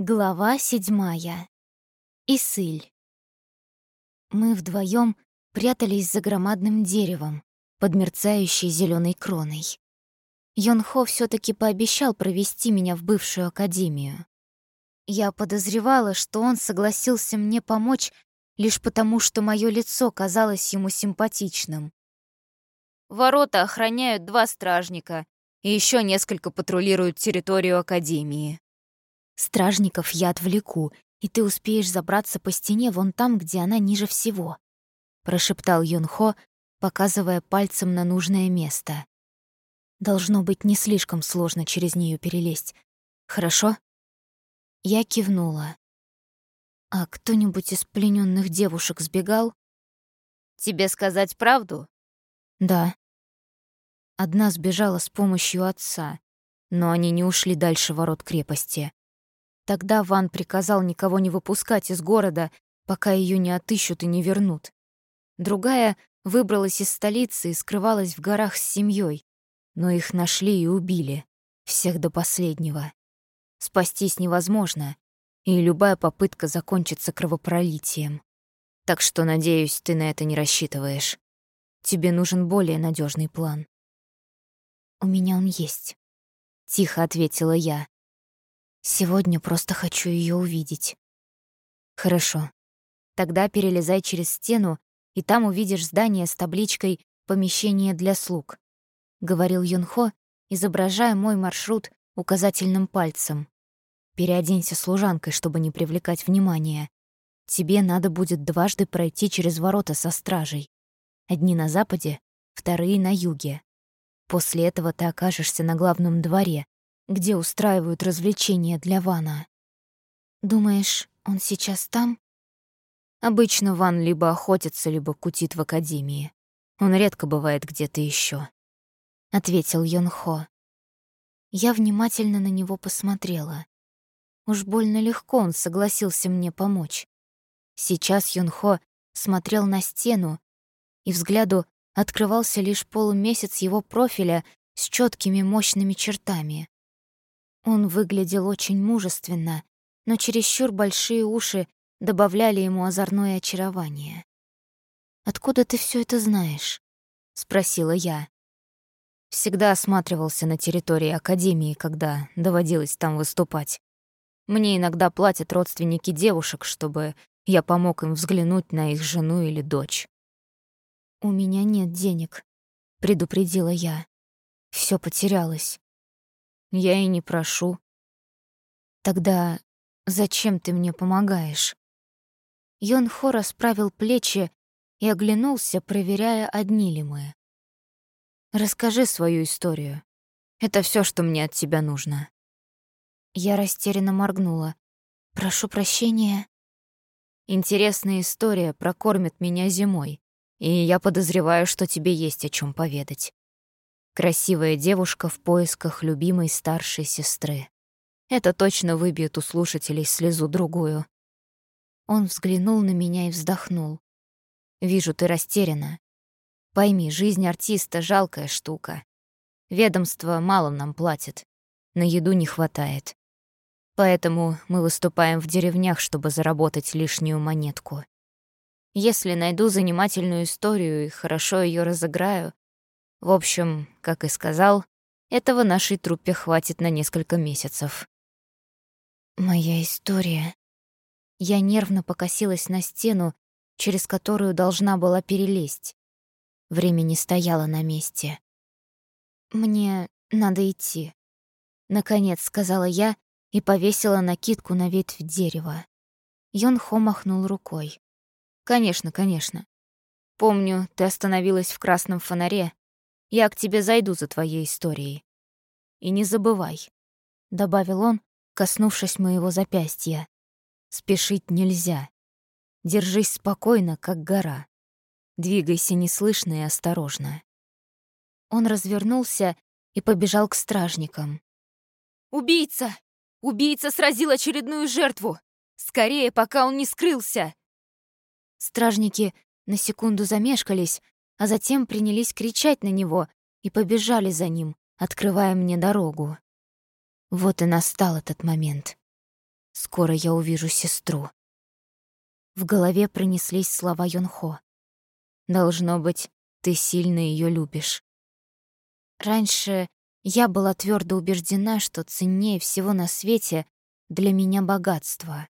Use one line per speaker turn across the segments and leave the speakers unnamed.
Глава седьмая. Исыль. Мы вдвоем прятались за громадным деревом под мерцающей зеленой кроной. Йонхо все таки пообещал провести меня в бывшую академию. Я подозревала, что он согласился мне помочь лишь потому, что мое лицо казалось ему симпатичным.
Ворота охраняют два стражника, и еще несколько патрулируют территорию академии.
Стражников я отвлеку, и ты успеешь забраться по стене вон там, где она ниже всего», — прошептал Юнхо, показывая пальцем на нужное место. «Должно быть не слишком сложно через нее перелезть. Хорошо?» Я кивнула. «А кто-нибудь из плененных девушек сбегал?»
«Тебе сказать правду?»
«Да». Одна сбежала с помощью отца, но они не ушли дальше ворот крепости. Тогда Ван приказал никого не выпускать из города, пока ее не отыщут и не вернут. Другая выбралась из столицы и скрывалась в горах с семьей, но их нашли и убили, всех до последнего. Спастись невозможно, и любая попытка закончится кровопролитием. Так что, надеюсь, ты на это не рассчитываешь. Тебе нужен более надежный план. «У меня он есть», — тихо ответила я. Сегодня просто хочу ее увидеть. Хорошо. Тогда перелезай через стену, и там увидишь здание с табличкой «Помещение для слуг», — говорил Юнхо, изображая мой маршрут указательным пальцем. Переоденься служанкой, чтобы не привлекать внимания. Тебе надо будет дважды пройти через ворота со стражей. Одни на западе, вторые на юге. После этого ты окажешься на главном дворе, где устраивают развлечения для Вана. Думаешь, он сейчас там? Обычно Ван либо охотится, либо кутит в академии. Он редко бывает где-то еще, ответил Йонхо. Я внимательно на него посмотрела. Уж больно легко он согласился мне помочь. Сейчас Йонхо смотрел на стену, и взгляду открывался лишь полумесяц его профиля с четкими мощными чертами. Он выглядел очень мужественно, но чересчур большие уши добавляли ему озорное очарование. «Откуда ты все это знаешь?» — спросила я. Всегда осматривался на территории Академии, когда доводилось там выступать. Мне иногда платят родственники девушек, чтобы я помог им взглянуть на их жену или дочь. «У меня нет денег», — предупредила я. Все потерялось. Я и не прошу. Тогда зачем ты мне помогаешь? Йон Хо расправил плечи и оглянулся, проверяя, одни ли мы. Расскажи свою историю. Это все, что мне от тебя нужно. Я растерянно моргнула. Прошу прощения. Интересная история прокормит меня зимой, и я подозреваю, что тебе есть о чем поведать. Красивая девушка в поисках любимой старшей сестры. Это точно выбьет у слушателей слезу другую. Он взглянул на меня и вздохнул. «Вижу, ты растеряна. Пойми, жизнь артиста — жалкая штука. Ведомство мало нам платит. На еду не хватает. Поэтому мы выступаем в деревнях, чтобы заработать лишнюю монетку. Если найду занимательную историю и хорошо ее разыграю, в общем, как и сказал, этого нашей труппе хватит на несколько месяцев. Моя история. Я нервно покосилась на стену, через которую должна была перелезть. Время не стояло на месте. «Мне надо идти», — наконец сказала я и повесила накидку на ветвь дерева. Йон Хо махнул рукой. «Конечно, конечно. Помню, ты остановилась в красном фонаре, я к тебе зайду за твоей историей. И не забывай, — добавил он, коснувшись моего запястья. Спешить нельзя. Держись спокойно, как гора. Двигайся неслышно и осторожно. Он развернулся и побежал к стражникам.
«Убийца! Убийца сразил очередную жертву! Скорее, пока он не скрылся!»
Стражники на секунду замешкались, а затем принялись кричать на него и побежали за ним, открывая мне дорогу. Вот и настал этот момент. Скоро я увижу сестру. В голове пронеслись слова Йонхо. Должно быть, ты сильно ее любишь. Раньше я была твердо убеждена, что ценнее всего на свете для меня богатство.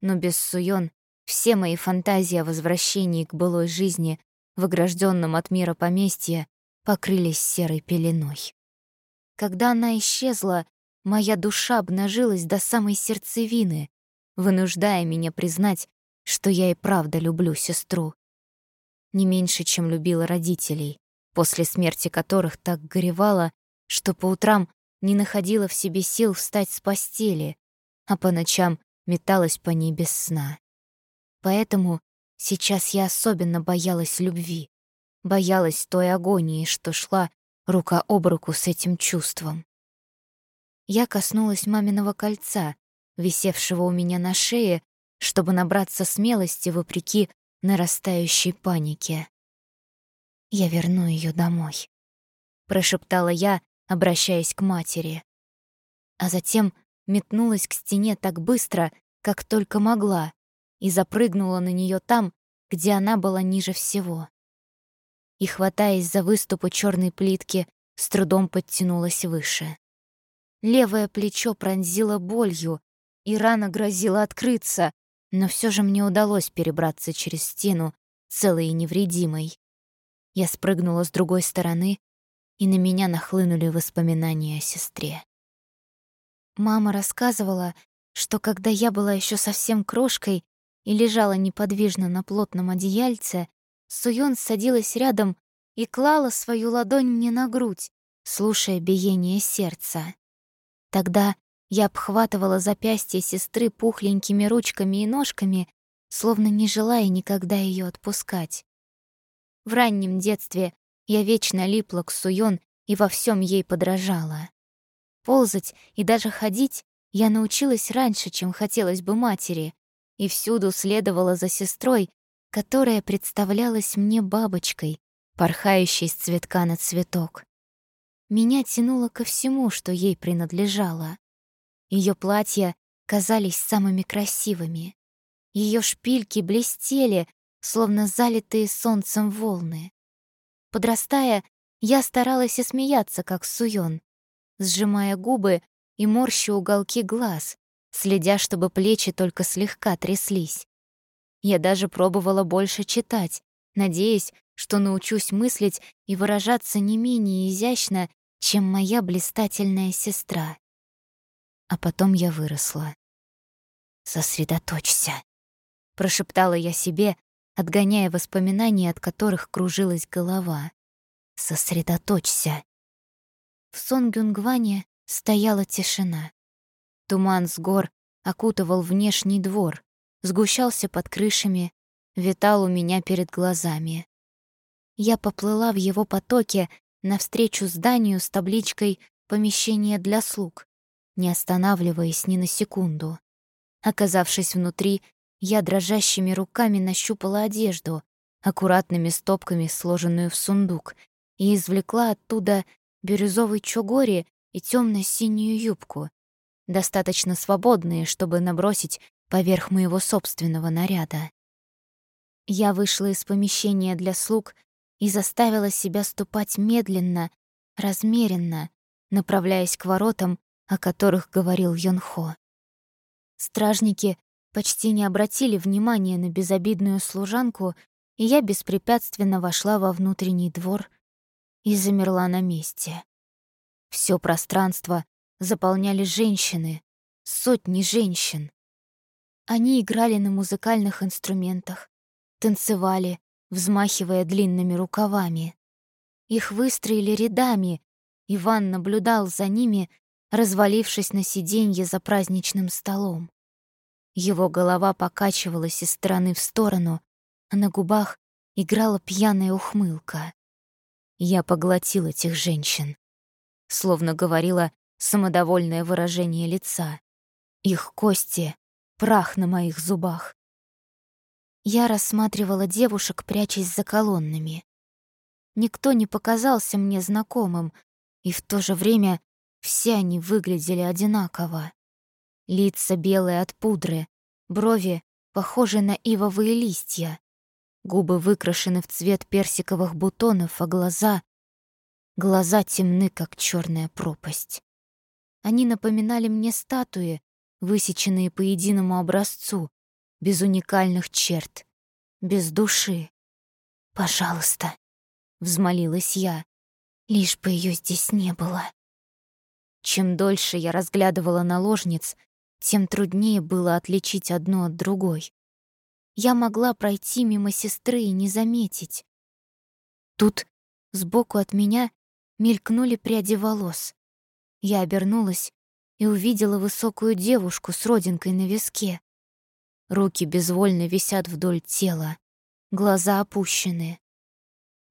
Но без Суён все мои фантазии о возвращении к былой жизни в огражденном от мира поместье покрылись серой пеленой. Когда она исчезла, моя душа обнажилась до самой сердцевины, вынуждая меня признать, что я и правда люблю сестру. Не меньше, чем любила родителей, после смерти которых так горевала, что по утрам не находила в себе сил встать с постели, а по ночам металась по ней без сна. Поэтому сейчас я особенно боялась любви, боялась той агонии, что шла рука об руку с этим чувством. Я коснулась маминого кольца, висевшего у меня на шее, чтобы набраться смелости вопреки нарастающей панике. «Я верну ее домой», — прошептала я, обращаясь к матери. А затем метнулась к стене так быстро, как только могла, и запрыгнула на нее там, где она была ниже всего и, хватаясь за выступы черной плитки, с трудом подтянулась выше. Левое плечо пронзило болью, и рана грозила открыться, но все же мне удалось перебраться через стену, целой и невредимой. Я спрыгнула с другой стороны, и на меня нахлынули воспоминания о сестре. Мама рассказывала, что когда я была еще совсем крошкой и лежала неподвижно на плотном одеяльце, Суён садилась рядом и клала свою ладонь мне на грудь, слушая биение сердца. Тогда я обхватывала запястье сестры пухленькими ручками и ножками, словно не желая никогда ее отпускать. В раннем детстве я вечно липла к Суён и во всем ей подражала. Ползать и даже ходить я научилась раньше, чем хотелось бы матери, и всюду следовала за сестрой, которая представлялась мне бабочкой, порхающей с цветка на цветок. Меня тянуло ко всему, что ей принадлежало. Ее платья казались самыми красивыми. Ее шпильки блестели, словно залитые солнцем волны. Подрастая, я старалась и смеяться, как Суён, сжимая губы и морща уголки глаз, следя, чтобы плечи только слегка тряслись. Я даже пробовала больше читать, надеясь, что научусь мыслить и выражаться не менее изящно, чем моя блистательная сестра. А потом я выросла. «Сосредоточься», — прошептала я себе, отгоняя воспоминания, от которых кружилась голова. «Сосредоточься». В Сонгюнгване стояла тишина. Туман с гор окутывал внешний двор, сгущался под крышами, витал у меня перед глазами. Я поплыла в его потоке навстречу зданию с табличкой «Помещение для слуг», не останавливаясь ни на секунду. Оказавшись внутри, я дрожащими руками нащупала одежду, аккуратными стопками сложенную в сундук, и извлекла оттуда бирюзовый чугори и темно синюю юбку, достаточно свободные, чтобы набросить поверх моего собственного наряда. Я вышла из помещения для слуг и заставила себя ступать медленно, размеренно, направляясь к воротам, о которых говорил Йонхо. Стражники почти не обратили внимания на безобидную служанку, и я беспрепятственно вошла во внутренний двор и замерла на месте. Все пространство заполняли женщины, сотни женщин. Они играли на музыкальных инструментах, танцевали, взмахивая длинными рукавами. Их выстроили рядами, Иван наблюдал за ними, развалившись на сиденье за праздничным столом. Его голова покачивалась из стороны в сторону, а на губах играла пьяная ухмылка. Я поглотил этих женщин. Словно говорила самодовольное выражение лица. Их кости прах на моих зубах. Я рассматривала девушек, прячась за колоннами. Никто не показался мне знакомым, и в то же время все они выглядели одинаково. Лица белые от пудры, брови похожи на ивовые листья. Губы выкрашены в цвет персиковых бутонов, а глаза... Глаза темны, как черная пропасть. Они напоминали мне статуи, высеченные по единому образцу, без уникальных черт, без души. «Пожалуйста», — взмолилась я, — «лишь бы ее здесь не было». Чем дольше я разглядывала наложниц, тем труднее было отличить одну от другой. Я могла пройти мимо сестры и не заметить. Тут сбоку от меня мелькнули пряди волос. Я обернулась и увидела высокую девушку с родинкой на виске. Руки безвольно висят вдоль тела, глаза опущены.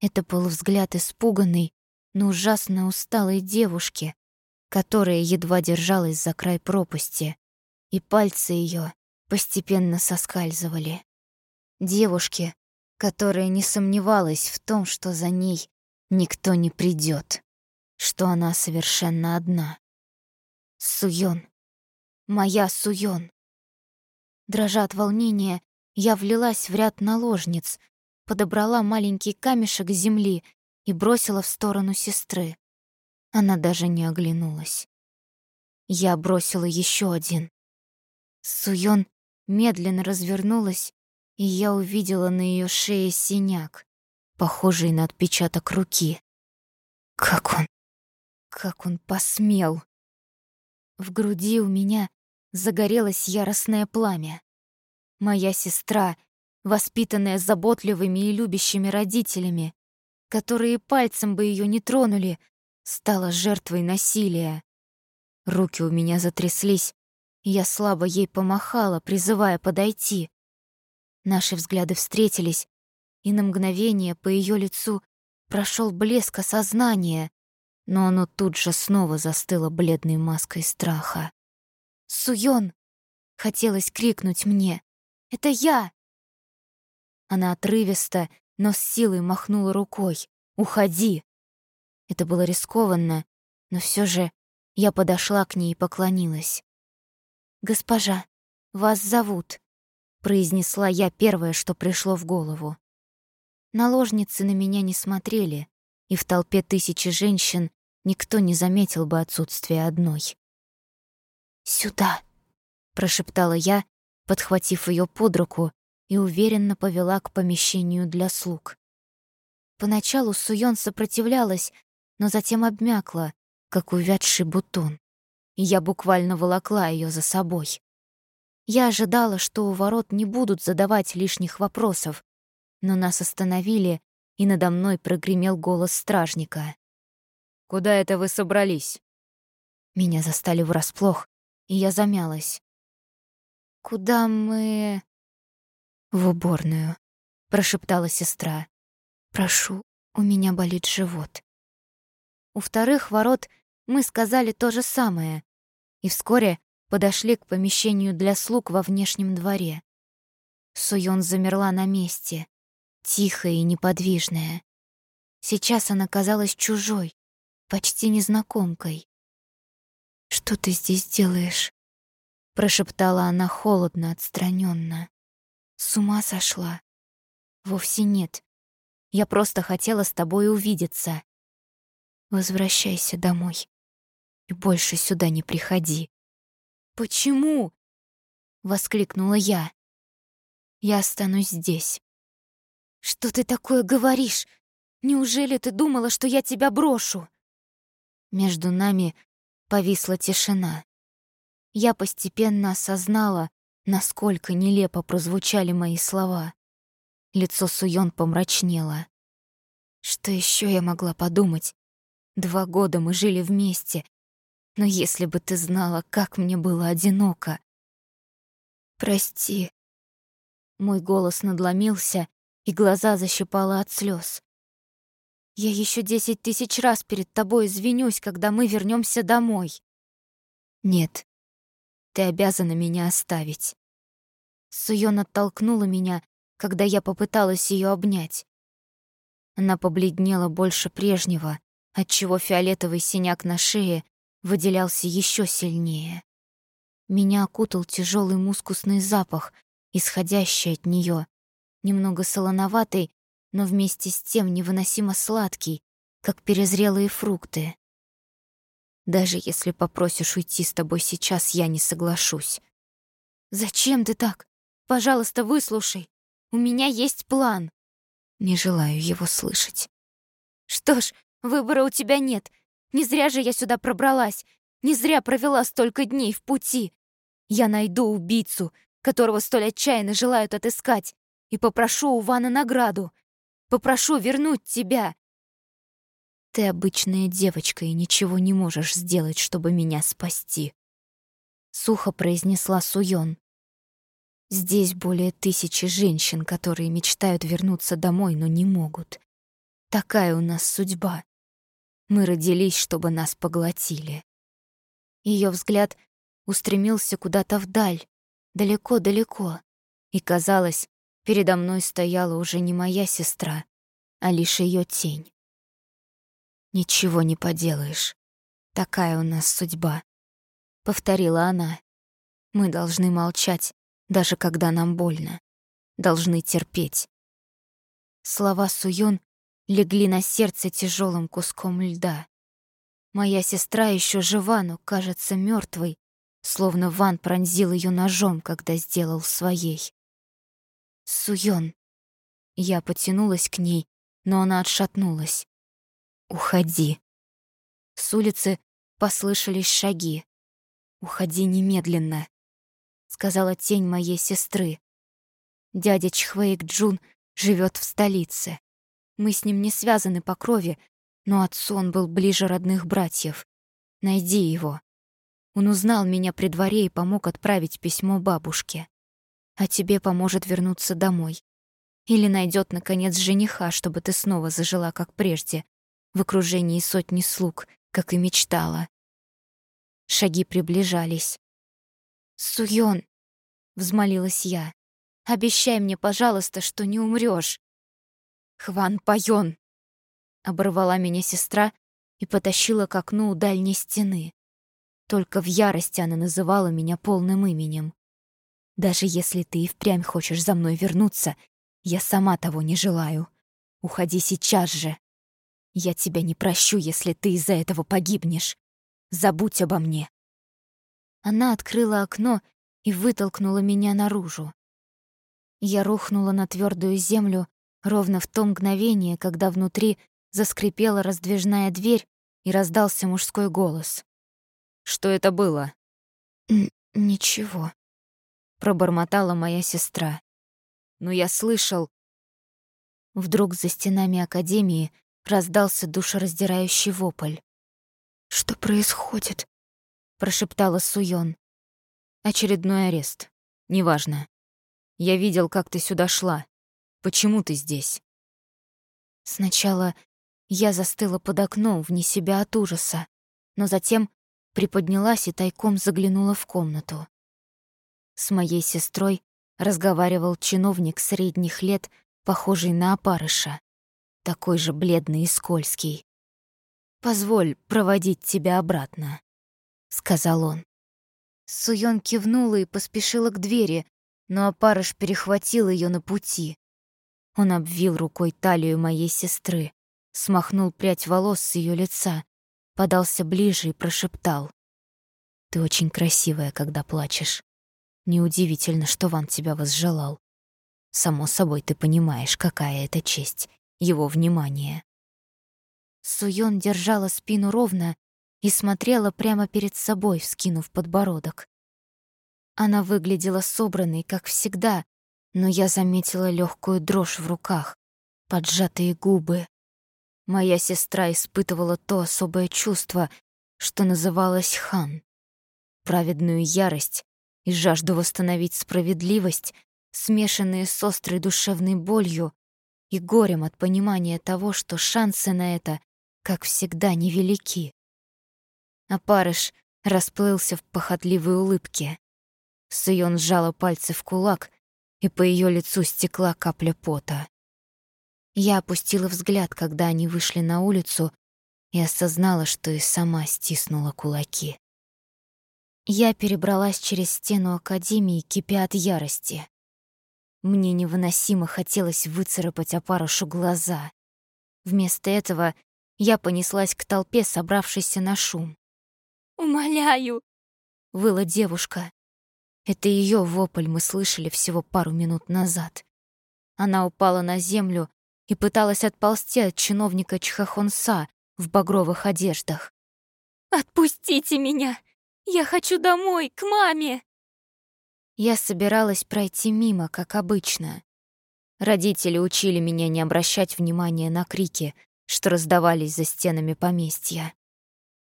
Это был взгляд испуганной, но ужасно усталой девушки, которая едва держалась за край пропасти, и пальцы ее постепенно соскальзывали. Девушки, которая не сомневалась в том, что за ней никто не придет, что она совершенно одна. Суён. Моя Суён. Дрожа от волнения, я влилась в ряд наложниц, подобрала маленький камешек с земли и бросила в сторону сестры. Она даже не оглянулась. Я бросила еще один. Суён медленно развернулась, и я увидела на ее шее синяк, похожий на отпечаток руки. Как он... Как он посмел! В груди у меня загорелось яростное пламя. Моя сестра, воспитанная заботливыми и любящими родителями, которые пальцем бы ее не тронули, стала жертвой насилия. Руки у меня затряслись, я слабо ей помахала, призывая подойти. Наши взгляды встретились, и на мгновение по ее лицу прошел блеск осознания, но оно тут же снова застыло бледной маской страха. «Суён!» — хотелось крикнуть мне. «Это я!» Она отрывисто, но с силой махнула рукой. «Уходи!» Это было рискованно, но все же я подошла к ней и поклонилась. «Госпожа, вас зовут», — произнесла я первое, что пришло в голову. Наложницы на меня не смотрели, и в толпе тысячи женщин никто не заметил бы отсутствие одной. «Сюда», — прошептала я, подхватив ее под руку и уверенно повела к помещению для слуг. Поначалу Суён сопротивлялась, но затем обмякла, как увядший бутон, и я буквально волокла ее за собой. Я ожидала, что у ворот не будут задавать лишних вопросов, но нас остановили, и надо мной прогремел голос стражника. «Куда это вы собрались?» Меня застали врасплох, и я замялась. «Куда мы...» «В уборную», — прошептала сестра. «Прошу, у меня болит живот». У вторых ворот мы сказали то же самое, и вскоре подошли к помещению для слуг во внешнем дворе. Суён замерла на месте, тихая и неподвижная. Сейчас она казалась чужой, почти незнакомкой. «Что ты здесь делаешь?» — прошептала она холодно, отстраненно. «С ума сошла?» «Вовсе нет. Я просто хотела с тобой увидеться. Возвращайся домой и больше сюда не приходи». «Почему?» — воскликнула я. «Я останусь здесь». «Что ты такое говоришь? Неужели ты думала, что я тебя брошу?» Между нами повисла тишина. Я постепенно осознала, насколько нелепо прозвучали мои слова. Лицо Суён помрачнело. Что еще я могла подумать? Два года мы жили вместе, но если бы ты знала, как мне было одиноко. Прости. Мой голос надломился, и глаза защипало от слез. Я еще десять тысяч раз перед тобой извинюсь, когда мы вернемся домой. Нет, ты обязана меня оставить. Суён оттолкнула меня, когда я попыталась ее обнять. Она побледнела больше прежнего, отчего фиолетовый синяк на шее выделялся еще сильнее. Меня окутал тяжелый мускусный запах, исходящий от нее, немного солоноватый, но вместе с тем невыносимо сладкий, как перезрелые фрукты. Даже если попросишь уйти с тобой сейчас, я не соглашусь.
Зачем ты так? Пожалуйста, выслушай. У меня есть план.
Не желаю его слышать.
Что ж, выбора у тебя нет. Не зря же я сюда пробралась. Не зря провела столько дней в пути. Я найду убийцу, которого столь отчаянно желают отыскать, и попрошу у Вана награду. Попрошу вернуть тебя.
Ты обычная девочка и ничего не можешь сделать, чтобы меня спасти. Сухо произнесла Суён. Здесь более тысячи женщин, которые мечтают вернуться домой, но не могут. Такая у нас судьба. Мы родились, чтобы нас поглотили. Ее взгляд устремился куда-то вдаль, далеко-далеко, и, казалось, передо мной стояла уже не моя сестра, а лишь ее тень. «Ничего не поделаешь. Такая у нас судьба», — повторила она. «Мы должны молчать, даже когда нам больно. Должны терпеть». Слова Суён легли на сердце тяжелым куском льда. Моя сестра еще жива, но кажется мертвой, словно Ван пронзил ее ножом, когда сделал своей. Суён. Я потянулась к ней, но она отшатнулась. «Уходи». С улицы послышались шаги. «Уходи немедленно», — сказала тень моей сестры. Дядя Чхвейк Джун живет в столице. Мы с ним не связаны по крови, но отцу он был ближе родных братьев. Найди его. Он узнал меня при дворе и помог отправить письмо бабушке. А тебе поможет вернуться домой. Или найдет наконец, жениха, чтобы ты снова зажила, как прежде, в окружении сотни слуг, как и мечтала. Шаги приближались. «Суён!» — взмолилась я. «Обещай мне, пожалуйста, что не умрёшь!» «Хван Пайон!» Оборвала меня сестра и потащила к окну у дальней стены. Только в ярости она называла меня полным именем. Даже если ты и впрямь хочешь за мной вернуться, я сама того не желаю. Уходи сейчас же. Я тебя не прощу, если ты из-за этого погибнешь. Забудь обо мне. Она открыла окно и вытолкнула меня наружу. Я рухнула на твердую землю ровно в то мгновение, когда внутри Заскрипела раздвижная дверь, и раздался мужской голос. «Что это было?» «Ничего», — пробормотала моя сестра. «Но я слышал...» Вдруг за стенами Академии раздался душераздирающий вопль. «Что происходит?» — прошептала Суён. «Очередной арест. Неважно. Я видел, как ты сюда шла. Почему ты здесь?» Сначала я застыла под окном, вне себя от ужаса, но затем приподнялась и тайком заглянула в комнату. С моей сестрой разговаривал чиновник средних лет, похожий на опарыша, такой же бледный и скользкий. «Позволь проводить тебя обратно», — сказал он. Суён кивнула и поспешила к двери, но опарыш перехватил ее на пути. Он обвил рукой талию моей сестры, смахнул прядь волос с ее лица, подался ближе и прошептал. «Ты очень красивая, когда плачешь. Неудивительно, что Ван тебя возжелал. Само собой, ты понимаешь, какая это честь, его внимание». Суён держала спину ровно и смотрела прямо перед собой, вскинув подбородок. Она выглядела собранной, как всегда, но я заметила легкую дрожь в руках, поджатые губы, Моя сестра испытывала то особое чувство, что называлось хан. Праведную ярость и жажду восстановить справедливость, смешанные с острой душевной болью и горем от понимания того, что шансы на это, как всегда, невелики. Апарыш расплылся в похотливой улыбке. Суён сжала пальцы в кулак, и по ее лицу стекла капля пота. Я опустила взгляд, когда они вышли на улицу, и осознала, что и сама стиснула кулаки. Я перебралась через стену Академии, кипя от ярости. Мне невыносимо хотелось выцарапать опарышу глаза. Вместо этого я понеслась к толпе, собравшейся на шум.
«Умоляю!»
— выла девушка. Это ее вопль мы слышали всего пару минут назад. Она упала на землю и пыталась отползти от чиновника Чхахонса в багровых одеждах.
«Отпустите меня! Я хочу домой, к маме!»
Я собиралась пройти мимо, как обычно. Родители учили меня не обращать внимания на крики, что раздавались за стенами поместья.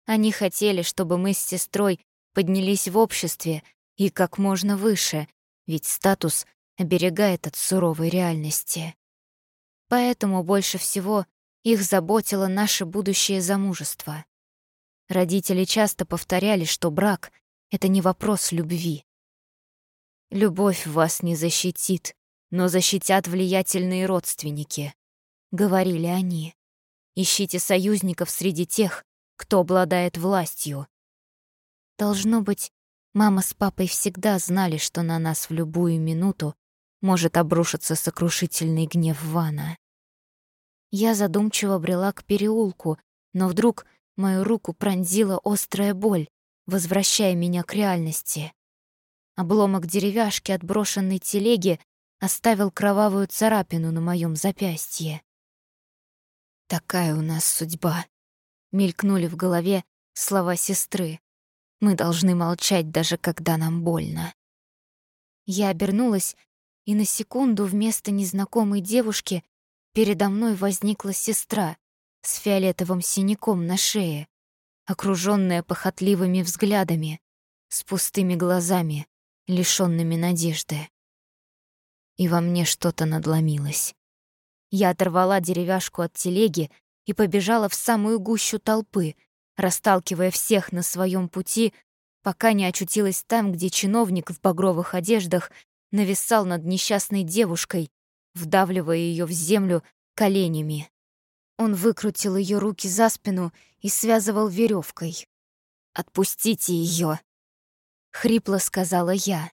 Они хотели, чтобы мы с сестрой поднялись в обществе и как можно выше, ведь статус оберегает от суровой реальности. Поэтому больше всего их заботило наше будущее замужество. Родители часто повторяли, что брак — это не вопрос любви. «Любовь вас не защитит, но защитят влиятельные родственники», — говорили они. «Ищите союзников среди тех, кто обладает властью». Должно быть, мама с папой всегда знали, что на нас в любую минуту может обрушиться сокрушительный гнев Вана. Я задумчиво брела к переулку, но вдруг мою руку пронзила острая боль, возвращая меня к реальности. Обломок деревяшки от брошенной телеги оставил кровавую царапину на моем запястье. «Такая у нас судьба», — мелькнули в голове слова сестры. «Мы должны молчать, даже когда нам больно». Я обернулась, и на секунду вместо незнакомой девушки Передо мной возникла сестра с фиолетовым синяком на шее, окружённая похотливыми взглядами, с пустыми глазами, лишёнными надежды. И во мне что-то надломилось. Я оторвала деревяшку от телеги и побежала в самую гущу толпы, расталкивая всех на своем пути, пока не очутилась там, где чиновник в багровых одеждах нависал над несчастной девушкой, вдавливая ее в землю коленями. Он выкрутил ее руки за спину и связывал веревкой. «Отпустите ее!» — хрипло сказала я.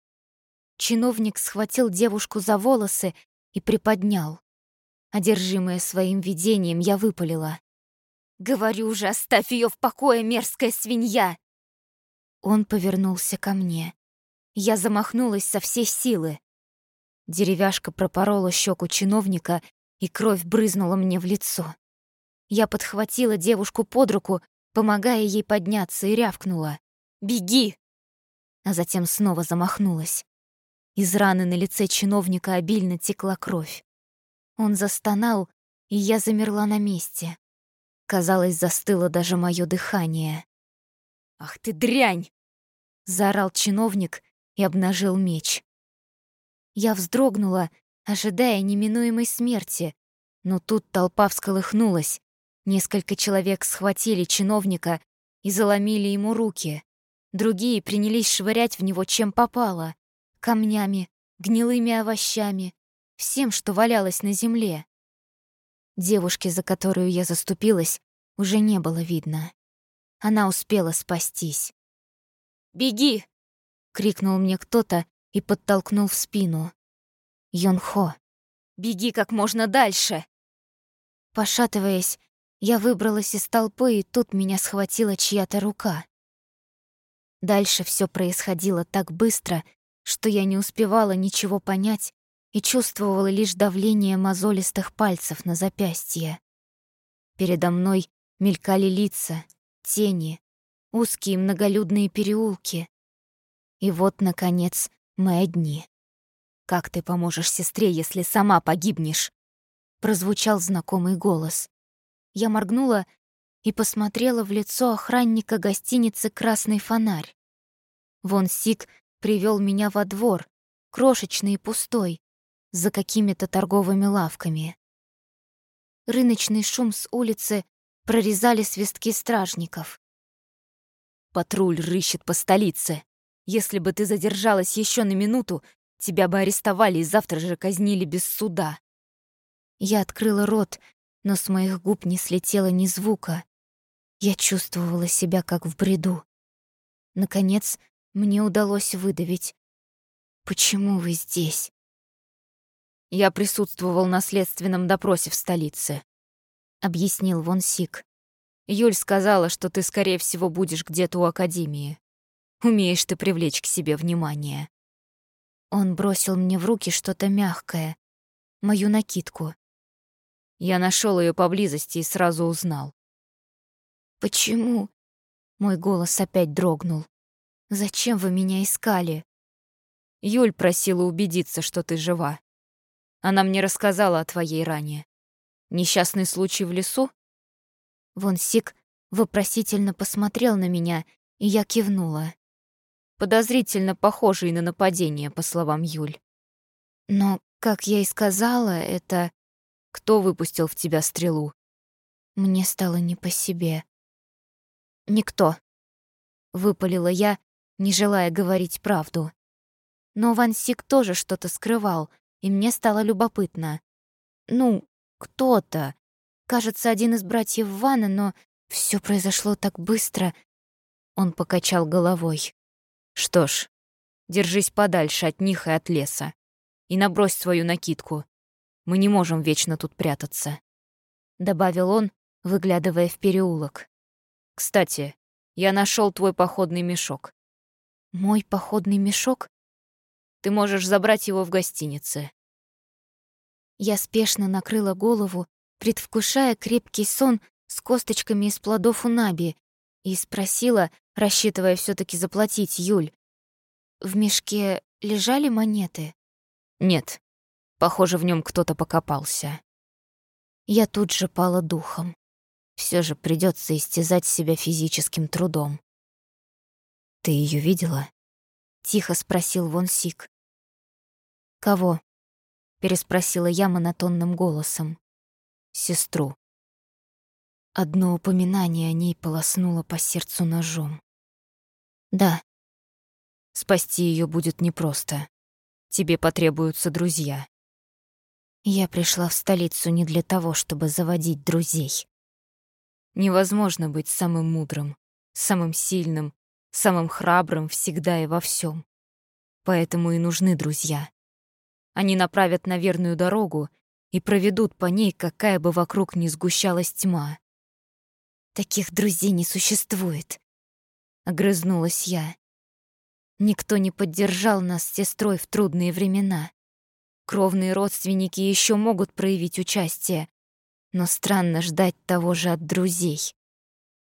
Чиновник схватил девушку за волосы и приподнял. Одержимая своим видением, я выпалила. «Говорю же, оставь ее в покое, мерзкая свинья!» Он повернулся ко мне. Я замахнулась со всей силы. Деревяшка пропорола щеку чиновника, и кровь брызнула мне в лицо. Я подхватила девушку под руку, помогая ей подняться, и рявкнула. «Беги!» А затем снова замахнулась. Из раны на лице чиновника обильно текла кровь. Он застонал, и я замерла на месте. Казалось, застыло даже мое дыхание. «Ах ты дрянь!» — заорал чиновник и обнажил меч. Я вздрогнула, ожидая неминуемой смерти, но тут толпа всколыхнулась. Несколько человек схватили чиновника и заломили ему руки. Другие принялись швырять в него чем попало — камнями, гнилыми овощами, всем, что валялось на земле. Девушки, за которую я заступилась, уже не было видно. Она успела спастись. «Беги!» — крикнул мне кто-то, и подтолкнул в спину. «Йонхо, беги как можно дальше!» Пошатываясь, я выбралась из толпы, и тут меня схватила чья-то рука. Дальше все происходило так быстро, что я не успевала ничего понять и чувствовала лишь давление мозолистых пальцев на запястье. Передо мной мелькали лица, тени, узкие многолюдные переулки. И вот, наконец, мы одни. Как ты поможешь сестре, если сама погибнешь? Прозвучал знакомый голос. Я моргнула и посмотрела в лицо охранника гостиницы «Красный фонарь». Вон Сик привел меня во двор, крошечный и пустой, за какими-то торговыми лавками. Рыночный шум с улицы прорезали свистки стражников. «Патруль рыщет по столице», если бы ты задержалась еще на минуту, тебя бы арестовали и завтра же казнили без суда». Я открыла рот, но с моих губ не слетело ни звука. Я чувствовала себя как в бреду. Наконец, Мне удалось выдавить. «Почему вы здесь?»
Я присутствовал на следственном допросе в столице, объяснил Вон Сик. Юль сказала, что ты, скорее всего, будешь где-то у Академии. Умеешь ты привлечь к себе внимание.
Он бросил мне в руки что-то мягкое, мою накидку.
Я нашел ее поблизости и сразу узнал.
«Почему?» Мой голос опять дрогнул. «Зачем вы меня искали?»
Юль просила убедиться, что ты жива. Она мне рассказала о твоей ране. Несчастный случай в лесу?
Вон Сик вопросительно посмотрел на меня, и я кивнула.
Подозрительно похожий на нападение, по словам Юль.
Но, как я и сказала, это...
Кто выпустил в тебя стрелу?
Мне стало не по себе.
Никто.
Выпалила я, не желая говорить правду. Но Ван Сик тоже что-то скрывал, и мне стало любопытно. Ну, кто-то. Кажется, один из братьев Вана, но все произошло так быстро. Он покачал головой.
Что ж, держись подальше от них и от леса. И набрось свою накидку. Мы не можем вечно тут прятаться. Добавил он, выглядывая в переулок. Кстати, я нашел твой походный мешок.
Мой походный мешок?
Ты можешь забрать его в гостинице.
Я спешно накрыла голову, предвкушая крепкий сон с косточками из плодов унаби, и спросила, рассчитывая все таки заплатить Юль. В мешке лежали монеты?
Нет. Похоже, в нем кто-то покопался.
Я тут же пала духом. Все же придется истязать себя физическим трудом.
Ты ее видела?
— тихо спросил Вон Сик. «Кого?» — переспросила я монотонным голосом.
«Сестру».
Одно упоминание о ней полоснуло по сердцу ножом. «Да».
«Спасти ее будет непросто. Тебе потребуются друзья».
Я пришла в столицу не для того, чтобы заводить друзей.
Невозможно быть самым мудрым, самым сильным, самым храбрым всегда и во всем. Поэтому и нужны друзья. Они направят на верную дорогу и проведут по ней, какая бы вокруг ни сгущалась тьма.
«Таких друзей не существует», — огрызнулась я. Никто не поддержал нас с сестрой в трудные времена. Кровные родственники еще могут проявить участие, но странно ждать того же от друзей.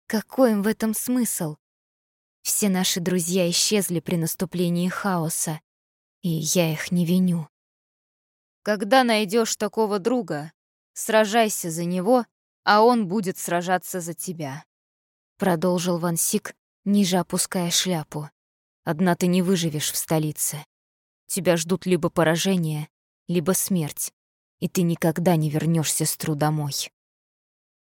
Какой им в этом смысл? Все наши друзья исчезли при наступлении хаоса, и я их не виню.
Когда найдешь такого друга, сражайся за него, а он будет сражаться за тебя.
Продолжил Ван Сик, ниже опуская шляпу.
Одна ты не выживешь в столице. Тебя ждут либо поражение, либо смерть, и ты никогда не вернешь сестру домой.